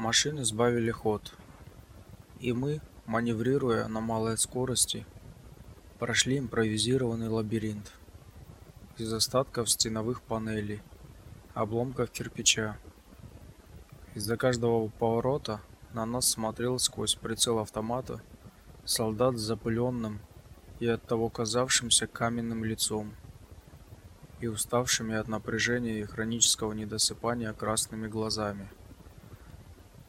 Машины сбавили ход, и мы, маневрируя на малой скорости, прошли импровизированный лабиринт из остатков стеновых панелей, обломков кирпича. Из-за каждого поворота на нас смотрел сквозь прицел автомата солдат с запыленным и оттого казавшимся каменным лицом и уставшими от напряжения и хронического недосыпания красными глазами.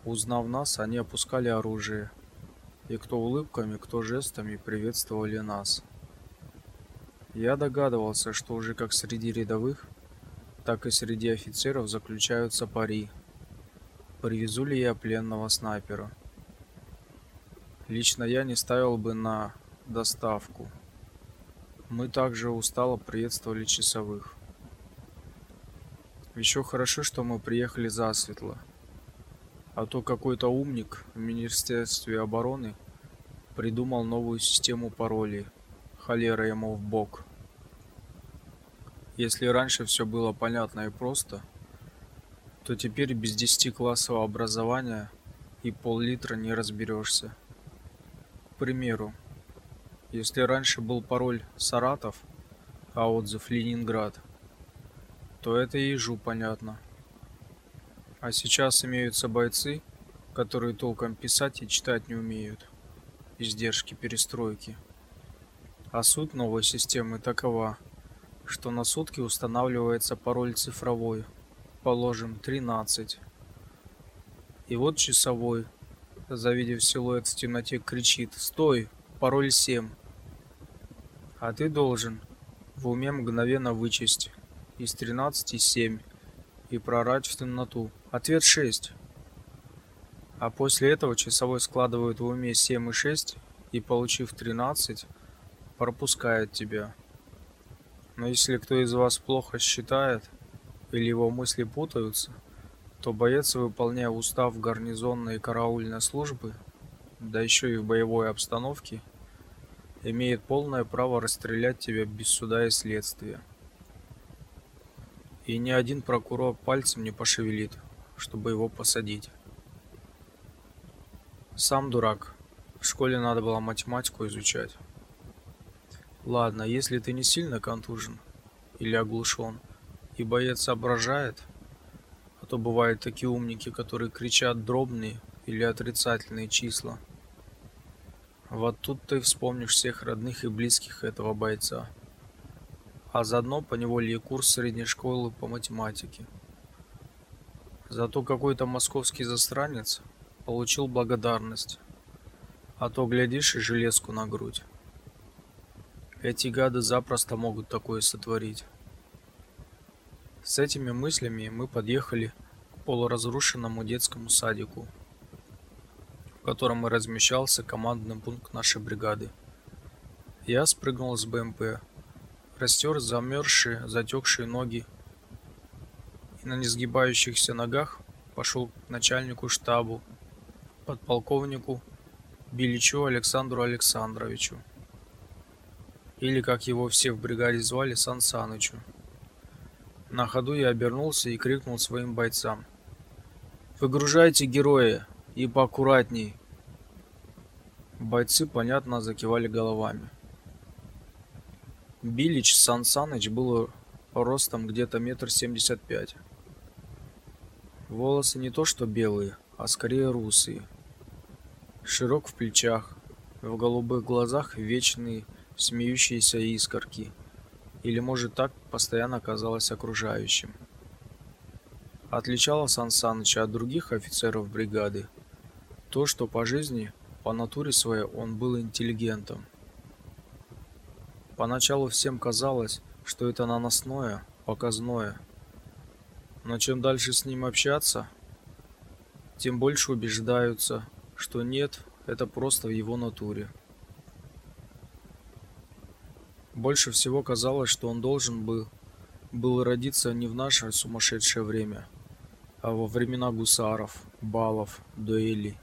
Узнав нас, они опускали оружие, и кто улыбками, кто жестами приветствовали нас. Я догадывался, что уже как среди рядовых, так и среди офицеров заключаются пари. Привезу ли я пленного снайпера? Лично я не ставил бы на доставку. Мы также устало приветствовали часовых. Еще хорошо, что мы приехали засветло. А то какой-то умник в Министерстве обороны придумал новую систему паролей. Холера ему в бок. Если раньше все было понятно и просто, то теперь без десятиклассового образования и пол-литра не разберешься. К примеру, если раньше был пароль Саратов, а отзыв Ленинград, то это и ежу понятно. А сейчас имеются бойцы, которые толком писать и читать не умеют. Издержки перестройки. А суть новой системы такова, что на сутки устанавливается пароль цифровой, положим 13. И вот часовой, завидев силуэт в темноте, кричит «Стой! Пароль 7!» А ты должен в уме мгновенно вычесть из 13 7 и прорать в темноту. Ответ 6. А после этого часовой складывает в уме 7 и 6 и, получив 13, пропускает тебя. Но если кто из вас плохо считает или его мысли путаются, то боец, выполняя устав гарнизонной и караульной службы, да еще и в боевой обстановке, имеет полное право расстрелять тебя без суда и следствия. И ни один прокурор пальцем не пошевелит, чтобы его посадить. Сам дурак. В школе надо было математику изучать. Ладно, если ты не сильно контужен или оглушен, и боец соображает, а то бывают такие умники, которые кричат дробные или отрицательные числа – вот тут ты вспомнишь всех родных и близких этого бойца. А заодно по неволе и курс средней школы по математике. Зато какой-то московский застранец получил благодарность. А то глядишь и железку на грудь. Эти гады запросто могут такое сотворить. С этими мыслями мы подъехали к полуразрушенному детскому садику в котором и размещался командный пункт нашей бригады. Я спрыгнул с БМП, растер замерзшие, затекшие ноги и на несгибающихся ногах пошел к начальнику штабу, подполковнику Беличу Александру Александровичу, или, как его все в бригаде звали, Сан Санычу. На ходу я обернулся и крикнул своим бойцам. «Выгружайте героя! И поаккуратней. Бойцы понятно закивали головами. Билич Сан Саныч был ростом где-то метр семьдесят пять. Волосы не то что белые, а скорее русые. Широк в плечах, в голубых глазах вечные смеющиеся искорки. Или, может, так постоянно казалось окружающим. Отличало Сан Саныча от других офицеров бригады то, что по жизни, по натуре своей он был интеллигентом. Поначалу всем казалось, что это наносное, показное. Но чем дальше с ним общаться, тем больше убеждаются, что нет, это просто в его натуре. Больше всего казалось, что он должен был был родиться не в наше сумасшедшее время, а во времена гусаров, балов, дуэлей.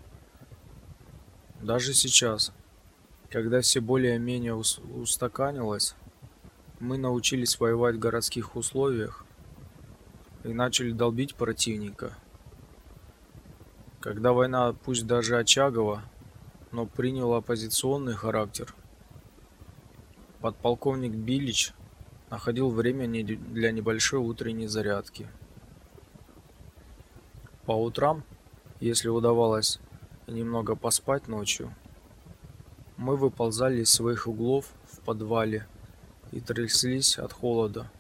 Даже сейчас, когда все более-менее устаканилось, мы научились воевать в городских условиях и начали долбить противника. Когда война, пусть даже очагова, но приняла оппозиционный характер, подполковник Билич находил время для небольшой утренней зарядки. По утрам, если удавалось немного поспать ночью, мы выползали из своих углов в подвале и тряслись от холода,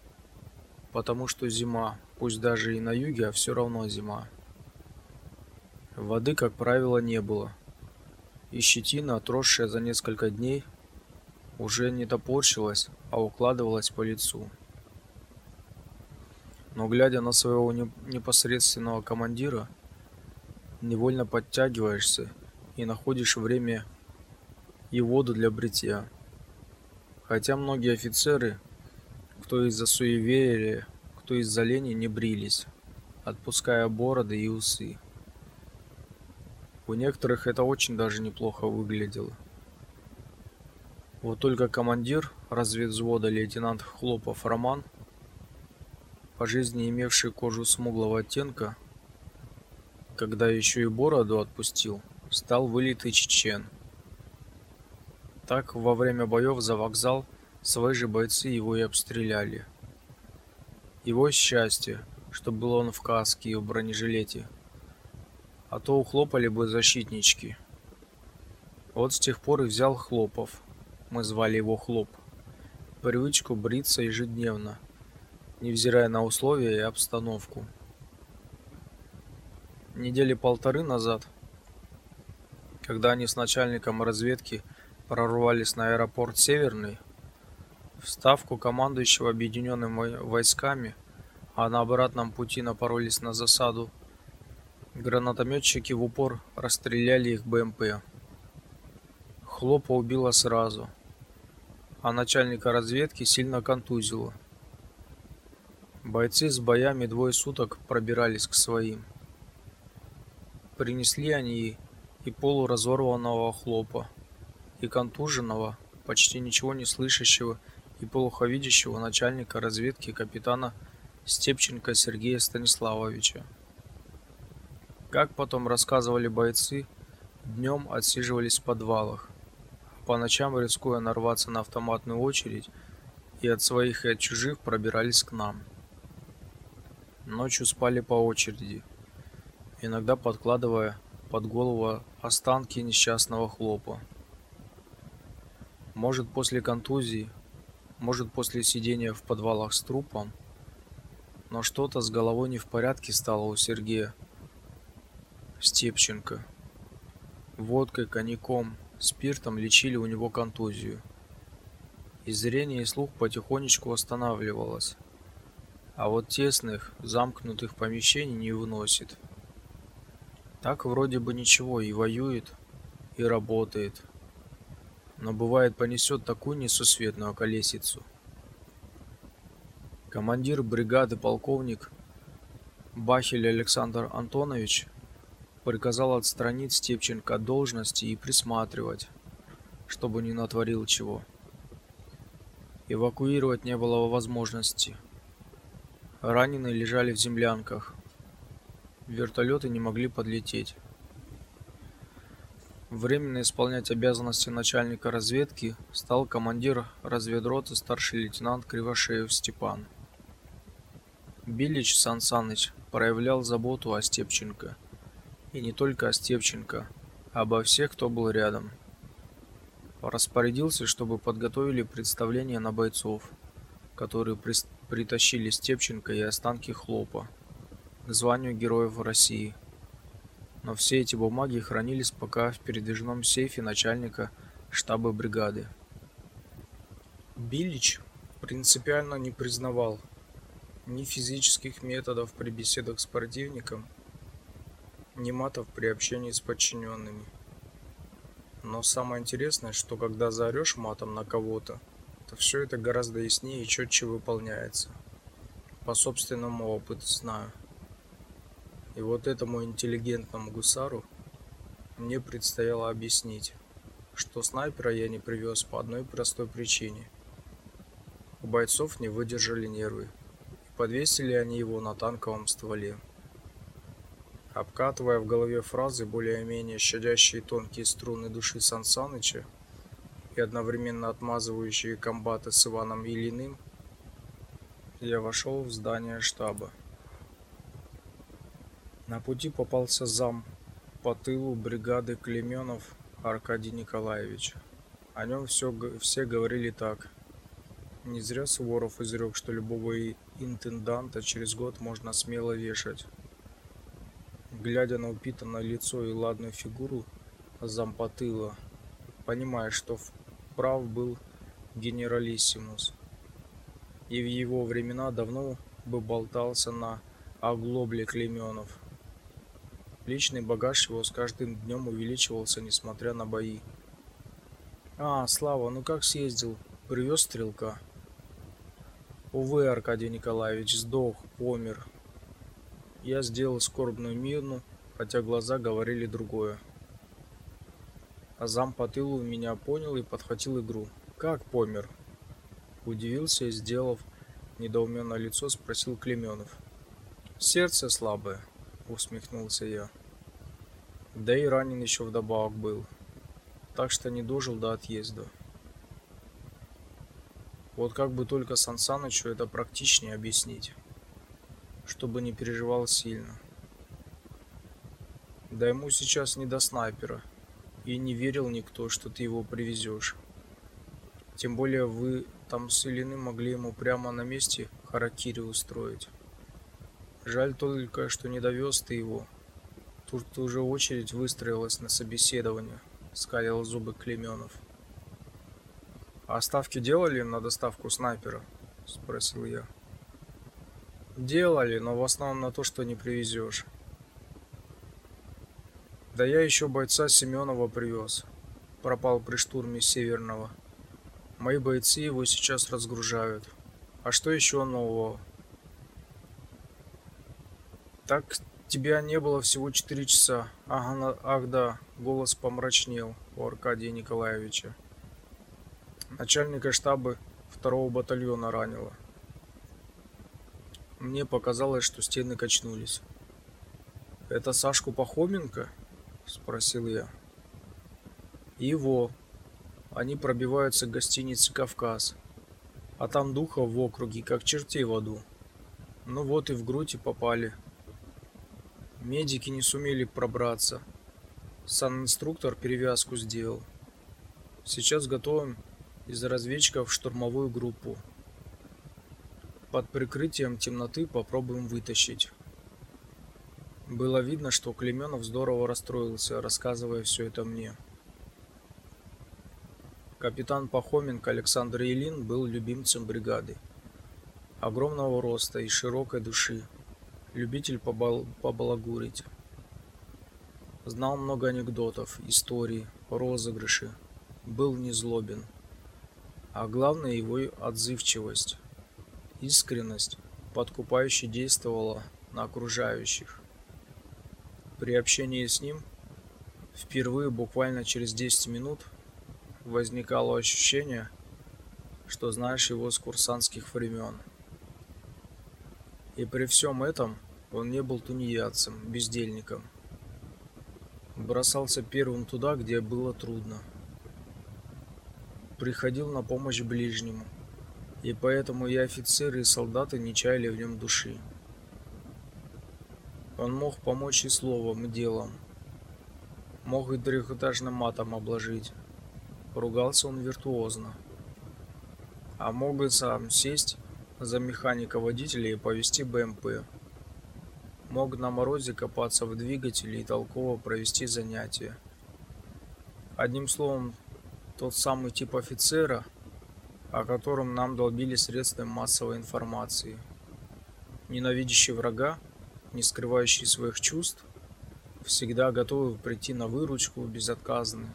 потому что зима, пусть даже и на юге, а все равно зима. Воды, как правило, не было. И щетина, отросшая за несколько дней, уже не топорщилась, а укладывалась по лицу. Но глядя на своего непосредственного командира, невольно подтягиваешься и находишь время и воду для бритья. Хотя многие офицеры, кто из-за суеверия, кто из-за лени, не брились, отпуская бороды и усы. У некоторых это очень даже неплохо выглядело. Вот только командир разведвзвода лейтенант Хлопов Роман, по жизни имевший кожу смуглого оттенка, когда еще и бороду отпустил, стал вылитый чечен. Так во время боев за вокзал свои же бойцы его и обстреляли. Его счастье, что был он в каске и в бронежилете – а то ухлопали бы защитнички. Вот с тех пор и взял Хлопов. Мы звали его Хлоп. Привычку бриться ежедневно, невзирая на условия и обстановку. Недели полторы назад, когда они с начальником разведки прорвались на аэропорт Северный, в ставку командующего объединенными войсками, а на обратном пути напоролись на засаду Гранатометчики в упор расстреляли их БМП. Хлопа убило сразу, а начальника разведки сильно контузило. Бойцы с боями двое суток пробирались к своим. Принесли они и полуразорванного хлопа, и контуженного, почти ничего не слышащего и плохо видящего начальника разведки капитана Степченко Сергея Станиславовича. Как потом рассказывали бойцы, днем отсиживались в подвалах, по ночам, рискуя нарваться на автоматную очередь, и от своих, и от чужих пробирались к нам. Ночью спали по очереди, иногда подкладывая под голову останки несчастного хлопа. Может, после контузии, может, после сидения в подвалах с трупом, но что-то с головой не в порядке стало у Сергея. Степченко. Водкой, коньяком, спиртом лечили у него контузию. И зрение и слух потихонечку восстанавливалось. А вот тесных, замкнутых помещений не выносит. Так вроде бы ничего и воюет, и работает. Но бывает понесет такую несусветную колесицу. Командир бригады полковник Бахель Александр Антонович приказал отстранить Степченко от должности и присматривать, чтобы не натворил чего. Эвакуировать не было возможности. Раненые лежали в землянках. Вертолеты не могли подлететь. Временно исполнять обязанности начальника разведки стал командир разведроты старший лейтенант Кривошеев Степан. Билич Сан Саныч проявлял заботу о Степченко – и не только о Степченко, а обо всех, кто был рядом. Распорядился, чтобы подготовили представление на бойцов, которые притащили Степченко и останки Хлопа к званию Героев России. Но все эти бумаги хранились пока в передвижном сейфе начальника штаба бригады. Билич принципиально не признавал ни физических методов при беседах с противником, ни матов при общении с подчиненными. Но самое интересное, что когда заорешь матом на кого-то, то все это гораздо яснее и четче выполняется. По собственному опыту знаю. И вот этому интеллигентному гусару мне предстояло объяснить, что снайпера я не привез по одной простой причине. У бойцов не выдержали нервы, и подвесили они его на танковом стволе. Обкатывая в голове фразы, более-менее щадящие тонкие струны души Сансаныча и одновременно отмазывающие комбаты с Иваном Ильиным, я вошел в здание штаба. На пути попался зам по тылу бригады Клеменов Аркадий Николаевич. О нем все, все говорили так. Не зря Суворов изрек, что любого интенданта через год можно смело вешать. Глядя на упитанное лицо и ладную фигуру зампотыла, понимая, что прав был генералиссимус, и в его времена давно бы болтался на оглобле Клеменов. Личный багаж его с каждым днем увеличивался, несмотря на бои. «А, Слава, ну как съездил? Привез стрелка?» «Увы, Аркадий Николаевич, сдох, помер». Я сделал скорбную мину, хотя глаза говорили другое. Азам по тылу меня понял и подхватил игру. «Как помер?» Удивился и, сделав недоуменное лицо, спросил Клеменов. «Сердце слабое», — усмехнулся я. Да и ранен еще вдобавок был, так что не дожил до отъезда. Вот как бы только Сансанычу это практичнее объяснить, чтобы не переживал сильно. Да ему сейчас не до снайпера, и не верил никто, что ты его привезешь. Тем более вы там с Ильиным могли ему прямо на месте харакири устроить. Жаль только, что не довез ты его. Тут уже очередь выстроилась на собеседование, скалил зубы Клеменов. А ставки делали на доставку снайпера? спросил я. Делали, но в основном на то, что не привезешь. Да я еще бойца Семенова привез. Пропал при штурме Северного. Мои бойцы его сейчас разгружают. А что еще нового? Так тебя не было всего четыре часа. Ага, ах да, голос помрачнел у Аркадия Николаевича. Начальника штаба второго батальона ранило. Мне показалось, что стены качнулись. Это Сашку Пахоменко? спросил я. Его. Они пробиваются к гостинице Кавказ. А там духов в округе, как чертей в аду. Ну вот и в грудь и попали. Медики не сумели пробраться. Сан-инструктор перевязку сделал. Сейчас готовим из разведчиков штурмовую группу. Под прикрытием темноты попробуем вытащить. Было видно, что Клеменов здорово расстроился, рассказывая все это мне. Капитан Пахоменко Александр Елин был любимцем бригады. Огромного роста и широкой души любитель побал побалагурить. Знал много анекдотов, историй, розыгрыши, был незлобен. А главное его отзывчивость, искренность, подкупающе действовала на окружающих. При общении с ним впервые буквально через 10 минут возникало ощущение, что знаешь его с курсантских времен. И при всем этом он не был тунеядцем, бездельником. Бросался первым туда, где было трудно. Приходил на помощь ближнему. И поэтому и офицеры, и солдаты не чаяли в нем души. Он мог помочь и словом, и делом. Мог и трехэтажным матом обложить. Ругался он виртуозно. А мог и сам сесть за механика водителя и повести БМП. Мог на морозе копаться в двигателе и толково провести занятия. Одним словом, тот самый тип офицера, о котором нам долбили средства массовой информации. Ненавидящий врага, не скрывающий своих чувств, всегда готовый прийти на выручку безотказно.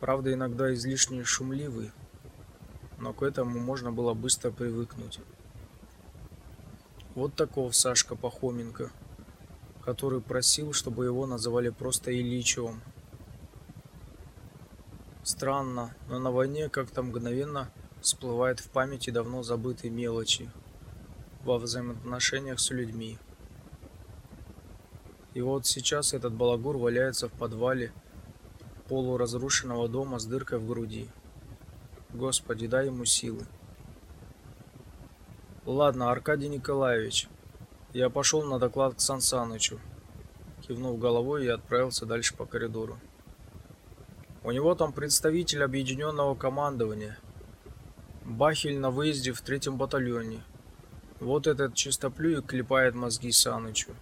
Правда, иногда излишне шумливый, но к этому можно было быстро привыкнуть. Вот таков Сашка Пахоменко, который просил, чтобы его называли просто Ильичевым. Странно, но на войне как-то мгновенно всплывает в памяти давно забытые мелочи во взаимоотношениях с людьми. И вот сейчас этот балагур валяется в подвале полуразрушенного дома с дыркой в груди. Господи, дай ему силы. Ладно, Аркадий Николаевич, я пошел на доклад к Сансанычу. Кивнув головой, я отправился дальше по коридору. У него там представитель объединенного командования. Бахель на выезде в третьем батальоне. Вот этот чистоплюй клепает мозги Санычу.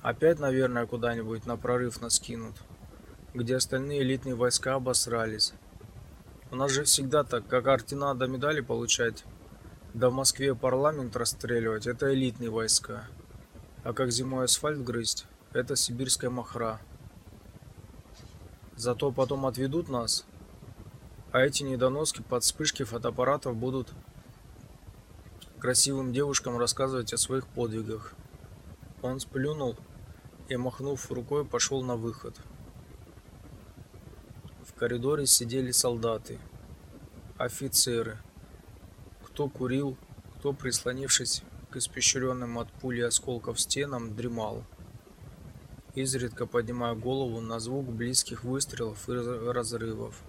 Опять, наверное, куда-нибудь на прорыв нас кинут, где остальные элитные войска обосрались. У нас же всегда так, как ордена до медали получать, да в Москве парламент расстреливать, это элитные войска. А как зимой асфальт грызть, это сибирская махра. Зато потом отведут нас, а эти недоноски под вспышки фотоаппаратов будут красивым девушкам рассказывать о своих подвигах. Он сплюнул и, махнув рукой, пошел на выход. Коридоре сидели солдаты, офицеры. Кто курил, кто, прислонившись к испещренным от пули осколков стенам, дремал, изредка поднимая голову на звук близких выстрелов и разрывов.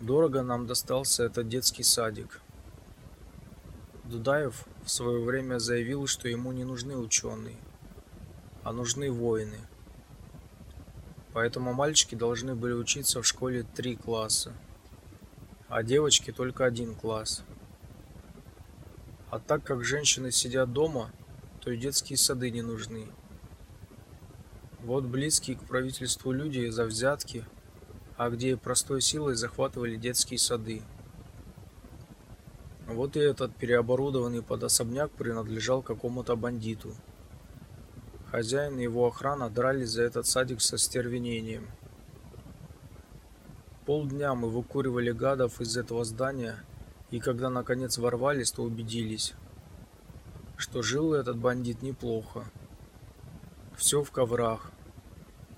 Дорого нам достался этот детский садик. Дудаев в свое время заявил, что ему не нужны ученые, а нужны воины. Поэтому мальчики должны были учиться в школе три класса, а девочки только один класс. А так как женщины сидят дома, то и детские сады не нужны. Вот близкие к правительству люди за взятки – а где простой силой захватывали детские сады. Вот и этот переоборудованный под особняк принадлежал какому-то бандиту. Хозяин и его охрана дрались за этот садик со стервенением. Полдня мы выкуривали гадов из этого здания, и когда наконец ворвались, то убедились, что жил этот бандит неплохо. Все в коврах.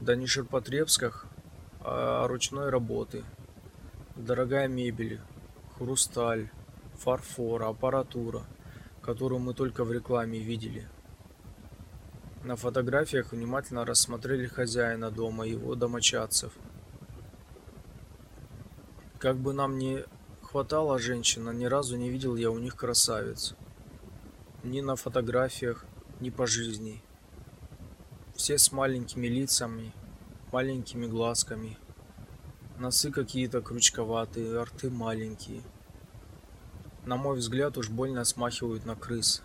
Да не ширпотребских, а, ручной работы. Дорогая мебель, хрусталь, фарфор, аппаратура, которую мы только в рекламе видели. На фотографиях внимательно рассмотрели хозяина дома и его домочадцев. Как бы нам ни хватало женщин, ни разу не видел я у них красавиц. Ни на фотографиях, ни по жизни. Все с маленькими лицами, маленькими глазками. Носы какие-то крючковатые, рты маленькие. На мой взгляд, уж больно смахивают на крыс.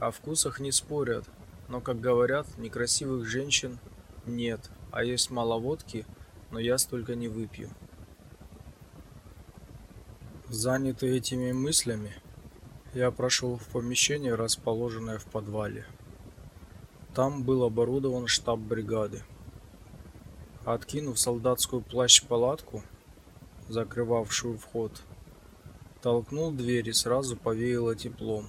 О вкусах не спорят, но, как говорят, некрасивых женщин нет, а есть мало водки, но я столько не выпью. Занятый этими мыслями, я прошел в помещение, расположенное в подвале. Там был оборудован штаб бригады. Откинув солдатскую плащ-палатку, закрывавшую вход, толкнул дверь и сразу повеяло теплом.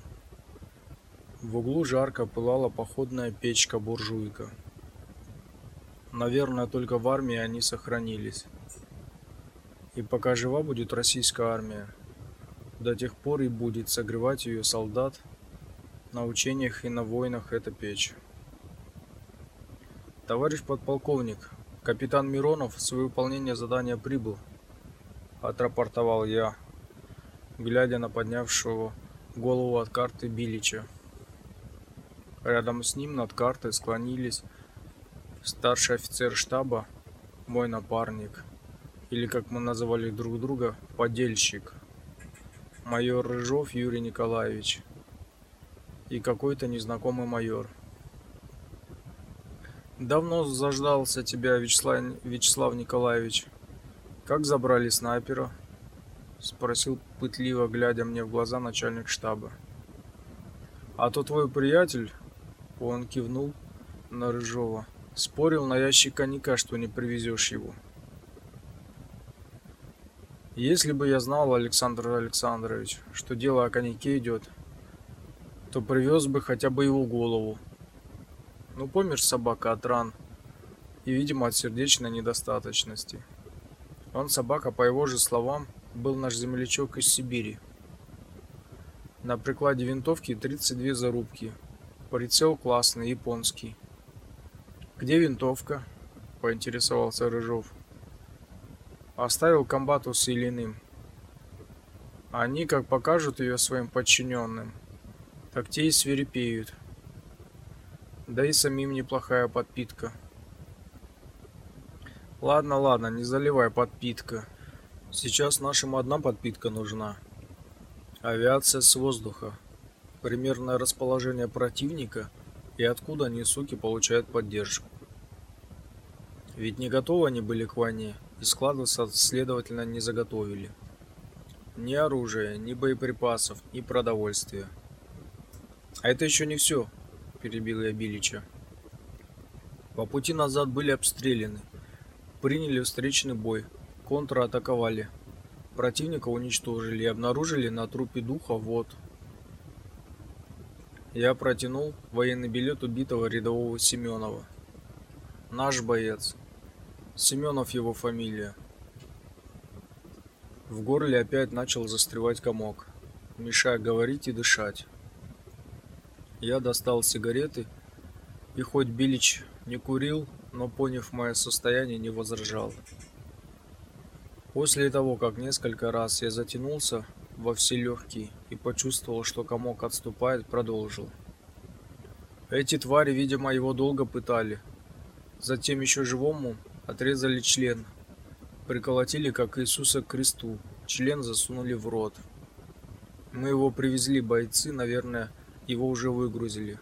В углу жарко пылала походная печка-буржуйка. Наверное, только в армии они сохранились. И пока жива будет российская армия, до тех пор и будет согревать ее солдат на учениях и на войнах эта печь. Товарищ подполковник, Капитан Миронов в свое выполнение задания прибыл, отрапортовал я, глядя на поднявшего голову от карты Билича. Рядом с ним над картой склонились старший офицер штаба, мой напарник, или как мы называли друг друга, подельщик, майор Рыжов Юрий Николаевич и какой-то незнакомый майор. Давно заждался тебя, Вячеслав, Вячеслав Николаевич. Как забрали снайпера? Спросил пытливо, глядя мне в глаза начальник штаба. А то твой приятель, он кивнул на Рыжова, спорил на ящик коньяка, что не привезешь его. Если бы я знал, Александр Александрович, что дело о коньяке идет, то привез бы хотя бы его голову, ну, помнишь, собака от ран и, видимо, от сердечной недостаточности. Он, собака, по его же словам, был наш землячок из Сибири. На прикладе винтовки 32 зарубки Прицел классный, японский. Где винтовка? поинтересовался Рыжов. Оставил комбату с Ильиным. Они, как покажут ее своим подчиненным, так те и свирепеют. Да и самим неплохая подпитка. Ладно, ладно, не заливай подпитка. Сейчас нашим одна подпитка нужна. Авиация с воздуха. Примерное расположение противника и откуда они, суки, получают поддержку. Ведь не готовы они были к войне, и складов, следовательно, не заготовили. Ни оружия, ни боеприпасов, ни продовольствия. А это еще не все, перебил я Билича. По пути назад были обстреляны, приняли встречный бой, контратаковали. Противника уничтожили и обнаружили на трупе духа вот. Я протянул военный билет убитого рядового Семенова. Наш боец. Семенов его фамилия. В горле опять начал застревать комок, мешая говорить и дышать. Я достал сигареты, и хоть Билич не курил, но, поняв мое состояние, не возражал. После того, как несколько раз я затянулся во все легкие и почувствовал, что комок отступает, продолжил. Эти твари, видимо, его долго пытали. Затем еще живому отрезали член, приколотили, как Иисуса к кресту, член засунули в рот. Мы его привезли, бойцы, наверное, его уже выгрузили.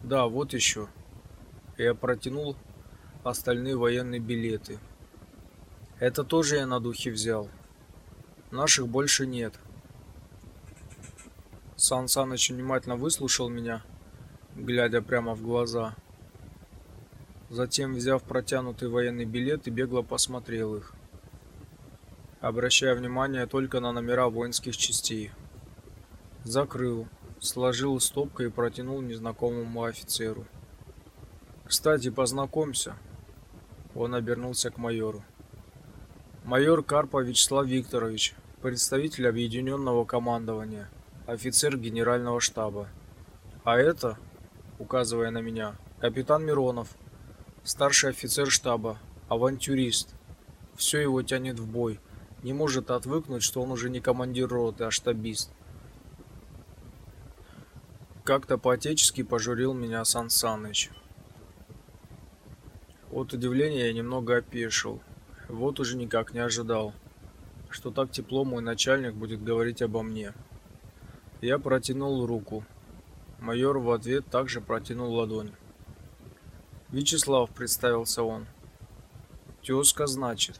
Да, вот еще. Я протянул остальные военные билеты. Это тоже я на духе взял. Наших больше нет. Сан Саныч внимательно выслушал меня, глядя прямо в глаза. Затем, взяв протянутый военный билет, и бегло посмотрел их, обращая внимание только на номера воинских частей. Закрыл, сложил стопкой и протянул незнакомому офицеру. Кстати, познакомься. Он обернулся к майору. Майор Карпов Вячеслав Викторович, представитель объединенного командования, офицер генерального штаба. А это, указывая на меня, капитан Миронов, старший офицер штаба, авантюрист. Все его тянет в бой. Не может отвыкнуть, что он уже не командир роты, а штабист. Как-то по-отечески пожурил меня Сан Саныч. От удивления я немного опешил. Вот уже никак не ожидал, что так тепло мой начальник будет говорить обо мне. Я протянул руку. Майор в ответ также протянул ладонь. Вячеслав представился он. Тёзка, значит.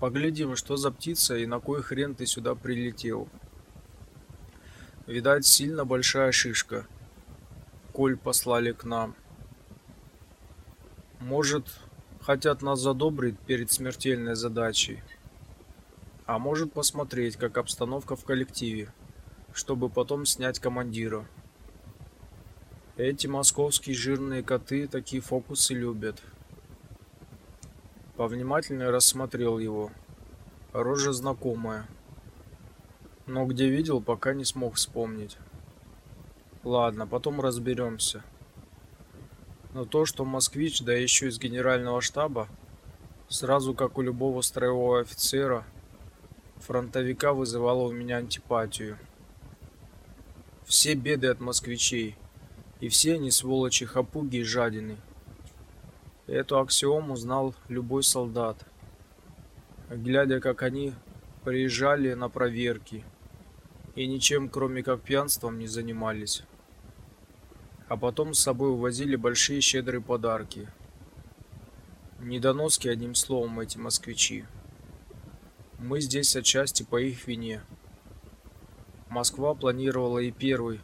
Поглядим, что за птица и на кой хрен ты сюда прилетел. Видать, сильно большая шишка. Коль послали к нам. Может, хотят нас задобрить перед смертельной задачей. А может посмотреть, как обстановка в коллективе, чтобы потом снять командира. Эти московские жирные коты такие фокусы любят. Повнимательнее рассмотрел его. Рожа знакомая. Но где видел, пока не смог вспомнить. Ладно, потом разберемся. Но то, что москвич, да еще из генерального штаба, сразу как у любого строевого офицера, фронтовика вызывало у меня антипатию. Все беды от москвичей, и все они сволочи хапуги и жадины. Эту аксиому знал любой солдат. Глядя, как они приезжали на проверки и ничем, кроме как пьянством, не занимались а потом с собой увозили большие щедрые подарки. Недоноски, одним словом, эти москвичи. Мы здесь отчасти по их вине. Москва планировала и первый,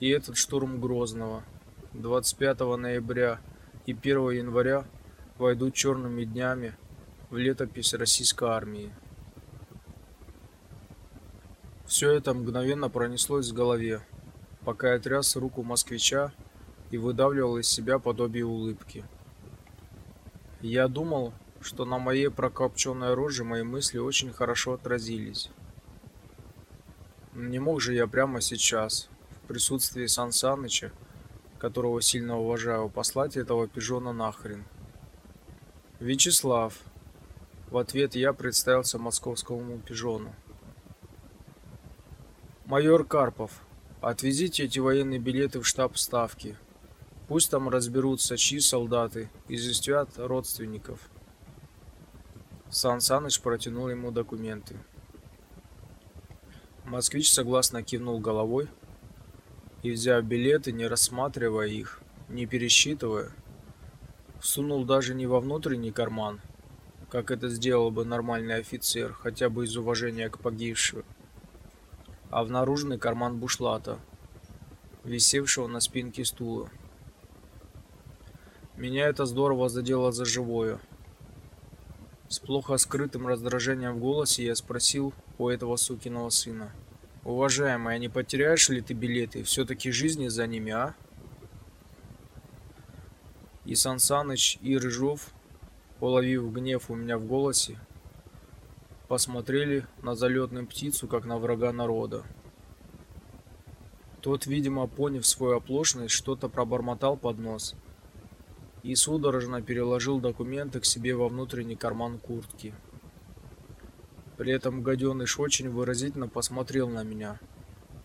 и этот штурм Грозного. 25 ноября и 1 января войдут черными днями в летопись российской армии. Все это мгновенно пронеслось в голове пока я тряс руку москвича и выдавливал из себя подобие улыбки. Я думал, что на моей прокопченной роже мои мысли очень хорошо отразились. Не мог же я прямо сейчас, в присутствии Сан Саныча, которого сильно уважаю, послать этого пижона нахрен. Вячеслав. В ответ я представился московскому пижону. Майор Карпов, отвезите эти военные билеты в штаб ставки. Пусть там разберутся, чьи солдаты, известят родственников. Сан Саныч протянул ему документы. Москвич согласно кивнул головой и, взяв билеты, не рассматривая их, не пересчитывая, сунул даже не во внутренний карман, как это сделал бы нормальный офицер, хотя бы из уважения к погибшему, а в наружный карман бушлата, висевшего на спинке стула. Меня это здорово задело за живое. С плохо скрытым раздражением в голосе я спросил у этого сукиного сына: "Уважаемый, а не потеряешь ли ты билеты? все таки жизни за ними, а?" И Сан Саныч, и Рыжов, уловив гнев у меня в голосе, посмотрели на залетную птицу, как на врага народа. Тот, видимо, поняв свою оплошность, что-то пробормотал под нос и судорожно переложил документы к себе во внутренний карман куртки. При этом гаденыш очень выразительно посмотрел на меня,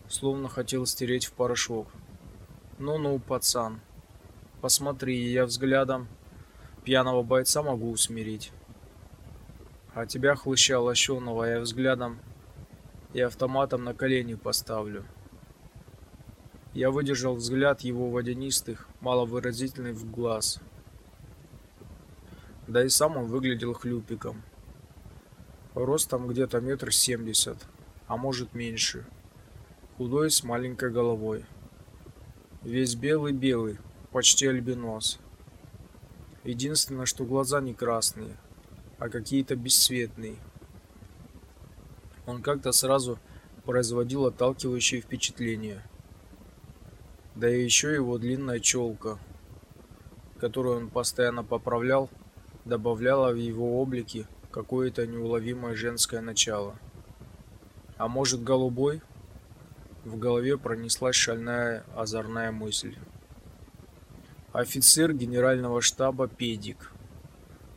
словно хотел стереть в порошок. «Ну-ну, пацан, посмотри, я взглядом пьяного бойца могу усмирить. А тебя, хлыща лощеного, я взглядом и автоматом на колени поставлю». Я выдержал взгляд его водянистых, маловыразительных глаз. Да и сам он выглядел хлюпиком. Ростом где-то метр семьдесят, а может меньше. Худой, с маленькой головой. Весь белый-белый, почти альбинос. Единственное, что глаза не красные, а какие-то бесцветные. Он как-то сразу производил отталкивающее впечатление – да и еще его длинная челка, которую он постоянно поправлял, добавляла в его облике какое-то неуловимое женское начало. А может, голубой? В голове пронеслась шальная озорная мысль. Офицер генерального штаба Педик.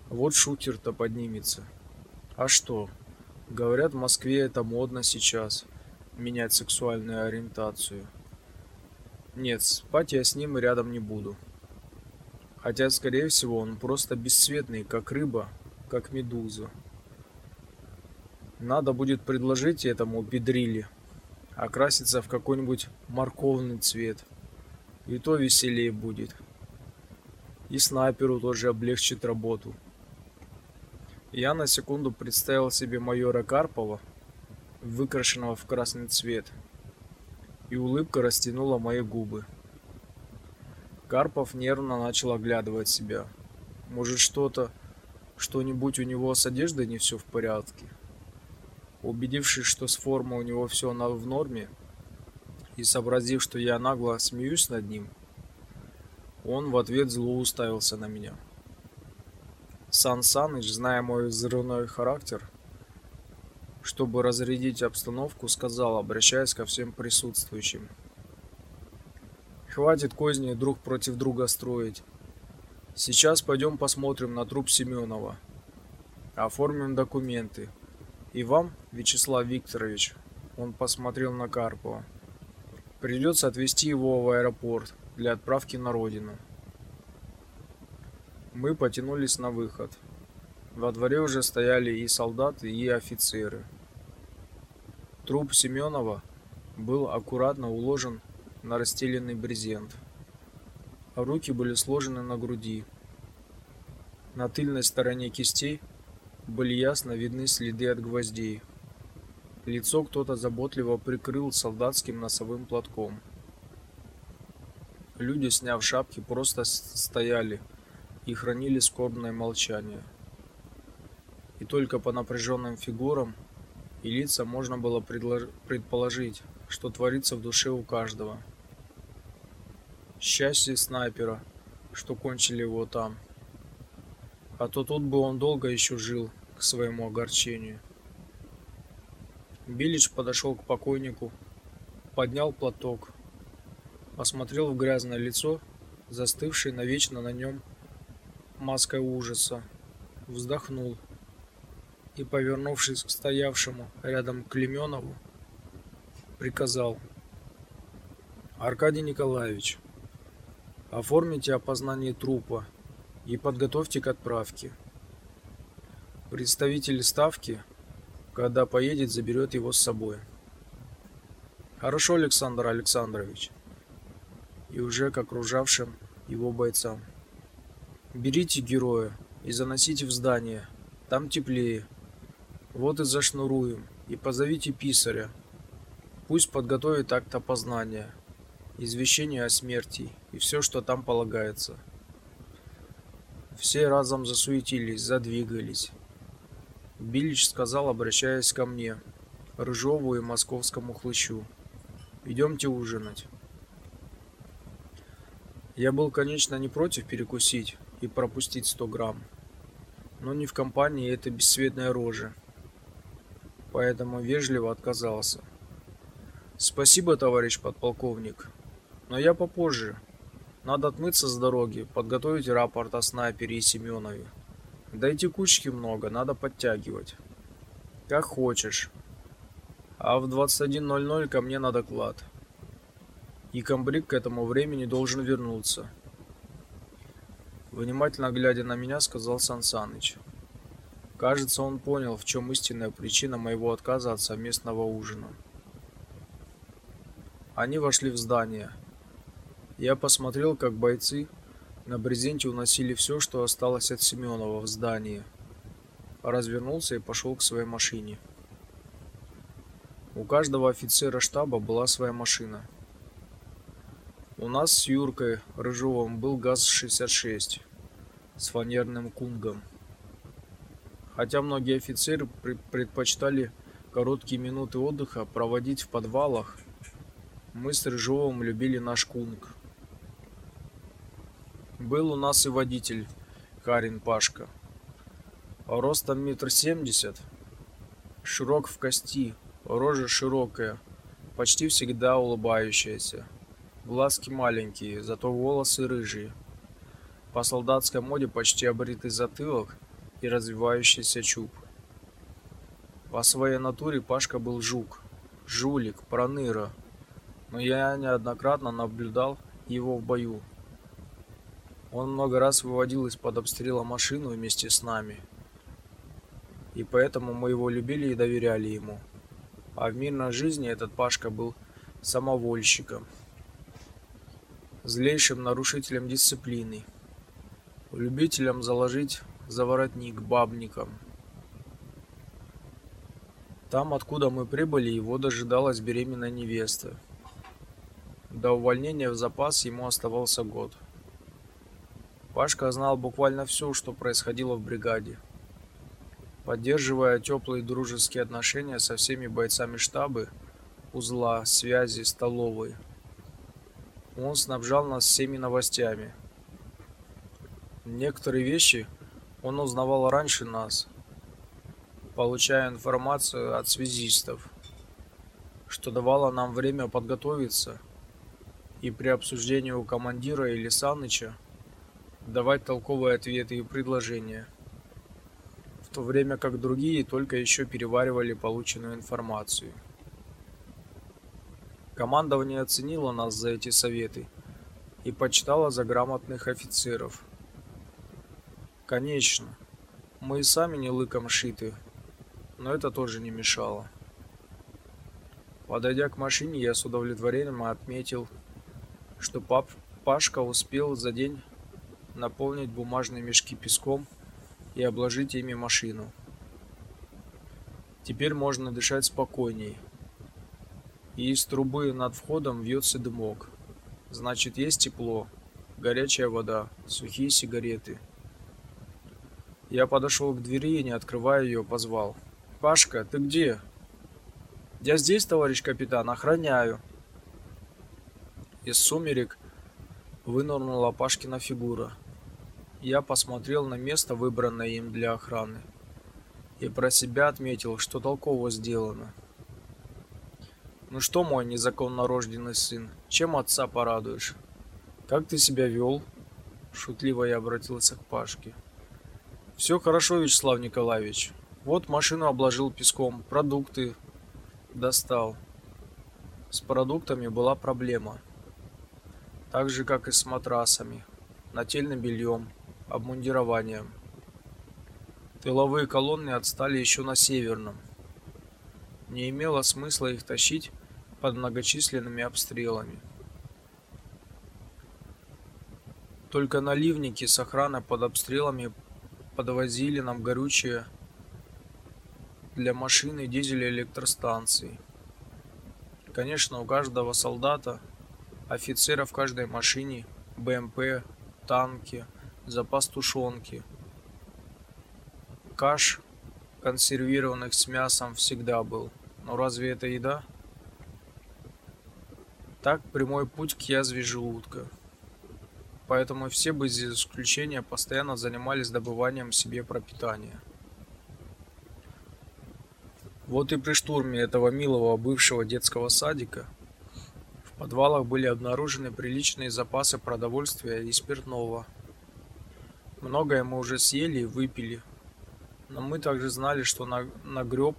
Вот шутер-то поднимется. А что? Говорят, в Москве это модно сейчас менять сексуальную ориентацию. Нет, спать я с ним рядом не буду. Хотя, скорее всего, он просто бесцветный, как рыба, как медуза. Надо будет предложить этому педриле окраситься в какой-нибудь морковный цвет. И то веселее будет. И снайперу тоже облегчит работу. Я на секунду представил себе майора Карпова, выкрашенного в красный цвет, и улыбка растянула мои губы. Карпов нервно начал оглядывать себя. Может, что-то, что-нибудь у него с одеждой не все в порядке. Убедившись, что с формой у него все в норме, и сообразив, что я нагло смеюсь над ним, он в ответ зло уставился на меня. Сан Саныч, зная мой взрывной характер, чтобы разрядить обстановку, сказал, обращаясь ко всем присутствующим. Хватит козни друг против друга строить. Сейчас пойдем посмотрим на труп Семенова. Оформим документы. И вам, Вячеслав Викторович, он посмотрел на Карпова. Придется отвезти его в аэропорт для отправки на родину. Мы потянулись на выход. Во дворе уже стояли и солдаты, и офицеры. Труп Семенова был аккуратно уложен на расстеленный брезент. Руки были сложены на груди. На тыльной стороне кистей были ясно видны следы от гвоздей. Лицо кто-то заботливо прикрыл солдатским носовым платком. Люди, сняв шапки, просто стояли и хранили скорбное молчание и только по напряженным фигурам и лицам можно было предположить, что творится в душе у каждого. Счастье снайпера, что кончили его там. А то тут бы он долго еще жил к своему огорчению. Билич подошел к покойнику, поднял платок, посмотрел в грязное лицо застывший навечно на нем маской ужаса, вздохнул и, повернувшись к стоявшему рядом Клеменову, приказал: "Аркадий Николаевич, оформите опознание трупа и подготовьте к отправке. Представитель ставки, когда поедет, заберет его с собой". Хорошо, Александр Александрович. И уже к окружавшим его бойцам. Берите героя и заносите в здание. Там теплее. Вот и зашнуруем. И позовите писаря. Пусть подготовит акт опознания, извещение о смерти и все, что там полагается. Все разом засуетились, задвигались. Билич сказал, обращаясь ко мне, Рыжову и московскому хлыщу. Идемте ужинать. Я был, конечно, не против перекусить и пропустить 100 грамм, но не в компании этой бесцветной рожи. Поэтому вежливо отказался. Спасибо, товарищ подполковник, но я попозже. Надо отмыться с дороги, подготовить рапорт о снайпере и Семенове. Да и текучки много, надо подтягивать. Как хочешь. А в 21:00 ко мне на доклад. И комбриг к этому времени должен вернуться. Внимательно глядя на меня, сказал Сансаныч. Кажется, он понял, в чем истинная причина моего отказа от совместного ужина. Они вошли в здание. Я посмотрел, как бойцы на брезенте уносили все, что осталось от Семенова в здании. Развернулся и пошел к своей машине. У каждого офицера штаба была своя машина. У нас с Юркой Рыжовым был ГАЗ-66 с фанерным кунгом. Хотя многие офицеры предпочитали короткие минуты отдыха проводить в подвалах, мы с Рыжовым любили наш кунг. Был у нас и водитель Карин Пашка. Ростом метр семьдесят, широк в кости, Рожа широкая, почти всегда улыбающаяся. Глазки маленькие, зато волосы рыжие. По солдатской моде почти обритый затылок и развивающийся чуб. По своей натуре Пашка был жук, жулик, проныра. Но я неоднократно наблюдал его в бою. Он много раз выводил из-под обстрела машину вместе с нами. И поэтому мы его любили и доверяли ему. А в мирной жизни этот Пашка был самовольщиком, злейшим нарушителем дисциплины, любителем заложить за воротник бабником. Там, откуда мы прибыли, его дожидалась беременная невеста. До увольнения в запас ему оставался год. Пашка знал буквально все, что происходило в бригаде поддерживая теплые дружеские отношения со всеми бойцами штаба, узла, связи, столовой. Он снабжал нас всеми новостями. Некоторые вещи он узнавал раньше нас, получая информацию от связистов, что давало нам время подготовиться и при обсуждении у командира или Саныча давать толковые ответы и предложения в то время как другие только еще переваривали полученную информацию. Командование оценило нас за эти советы и почитало за грамотных офицеров. Конечно, мы и сами не лыком шиты, но это тоже не мешало. Подойдя к машине, я с удовлетворением отметил, что пап Пашка успел за день наполнить бумажные мешки песком и обложить ими машину. Теперь можно дышать спокойней. И из трубы над входом вьется дымок. Значит, есть тепло, горячая вода, сухие сигареты. Я подошел к двери и, не открывая ее, позвал. «Пашка, ты где?» «Я здесь, товарищ капитан, охраняю». Из сумерек вынырнула Пашкина фигура. Я посмотрел на место, выбранное им для охраны, и про себя отметил, что толково сделано. Ну что, мой незаконно рожденный сын, чем отца порадуешь? Как ты себя вел? Шутливо я обратился к Пашке. Все хорошо, Вячеслав Николаевич. Вот машину обложил песком, продукты достал. С продуктами была проблема. Так же, как и с матрасами, нательным бельем, обмундированием. Тыловые колонны отстали еще на северном. Не имело смысла их тащить под многочисленными обстрелами. Только наливники с охраной под обстрелами подвозили нам горючее для машины дизеля электростанции. Конечно, у каждого солдата, офицера в каждой машине, БМП, танки, запас тушенки. Каш консервированных с мясом всегда был. Но разве это еда? Так прямой путь к язве желудка поэтому все без исключения постоянно занимались добыванием себе пропитания. Вот и при штурме этого милого бывшего детского садика подвалах были обнаружены приличные запасы продовольствия и спиртного. Многое мы уже съели и выпили, но мы также знали, что на, на греб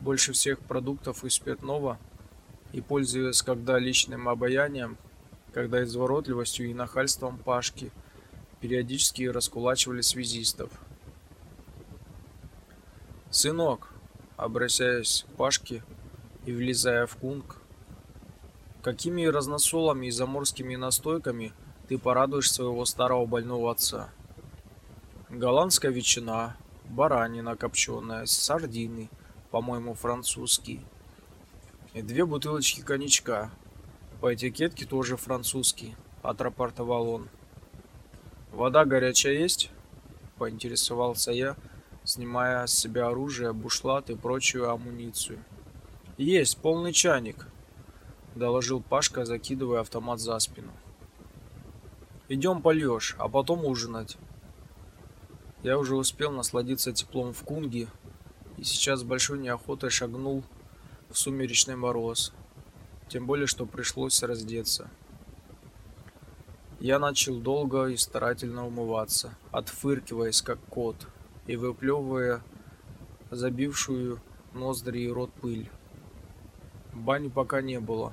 больше всех продуктов и спиртного, и пользуясь когда личным обаянием, когда изворотливостью и нахальством Пашки периодически раскулачивали связистов. «Сынок!» — обращаясь к Пашке и влезая в кунг, «какими разносолами и заморскими настойками ты порадуешь своего старого больного отца?» «Голландская ветчина, баранина копченая, сардины, по-моему, французские, и две бутылочки коньячка, по этикетке тоже французский, отрапортовал он. Вода горячая есть? Поинтересовался я, снимая с себя оружие, бушлат и прочую амуницию. Есть, полный чайник, доложил Пашка, закидывая автомат за спину. Идем польешь, а потом ужинать. Я уже успел насладиться теплом в кунге и сейчас с большой неохотой шагнул в сумеречный мороз, тем более, что пришлось раздеться. Я начал долго и старательно умываться, отфыркиваясь как кот и выплевывая забившую ноздри и рот пыль. Бани пока не было,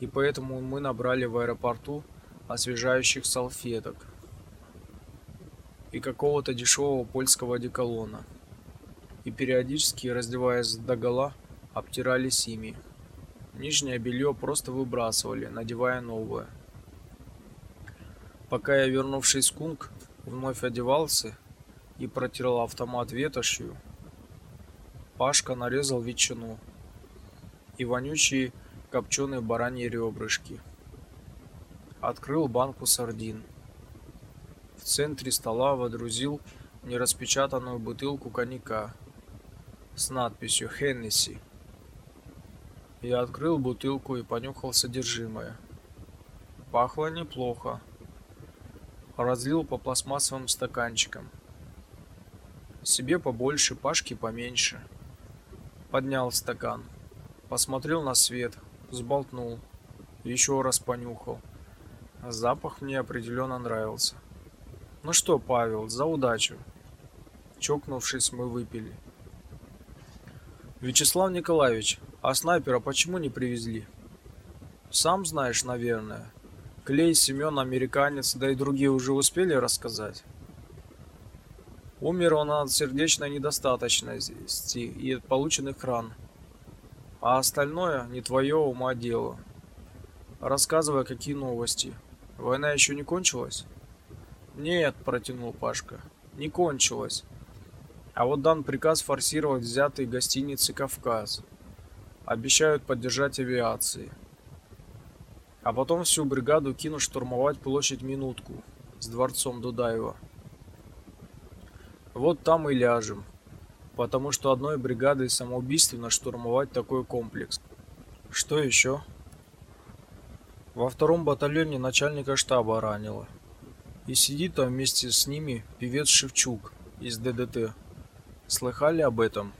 и поэтому мы набрали в аэропорту освежающих салфеток и какого-то дешевого польского одеколона. И периодически, раздеваясь догола, обтирались ими. Нижнее белье просто выбрасывали, надевая новое. Пока я, вернувшись в кунг, вновь одевался и протирал автомат ветошью, Пашка нарезал ветчину и вонючие копченые бараньи ребрышки. Открыл банку сардин. В центре стола водрузил нераспечатанную бутылку коньяка с надписью «Хеннесси». Я открыл бутылку и понюхал содержимое. Пахло неплохо. Разлил по пластмассовым стаканчикам. Себе побольше, Пашке поменьше. Поднял стакан. Посмотрел на свет, сболтнул. Еще раз понюхал. Запах мне определенно нравился. Ну что, Павел, за удачу. Чокнувшись, мы выпили. Вячеслав Николаевич, а снайпера почему не привезли? Сам знаешь, наверное. Клей, Семен, американец, да и другие уже успели рассказать. Умер он от сердечной недостаточности и от полученных ран. А остальное не твое ума дело. Рассказывай, какие новости. Война еще не кончилась? Нет, протянул Пашка. Не кончилась. А вот дан приказ форсировать взятые гостиницы Кавказ обещают поддержать авиации. А потом всю бригаду кинут штурмовать площадь Минутку с дворцом Дудаева. Вот там и ляжем, потому что одной бригадой самоубийственно штурмовать такой комплекс. Что еще? Во втором батальоне начальника штаба ранило. И сидит там вместе с ними певец Шевчук из ДДТ. Слыхали об этом?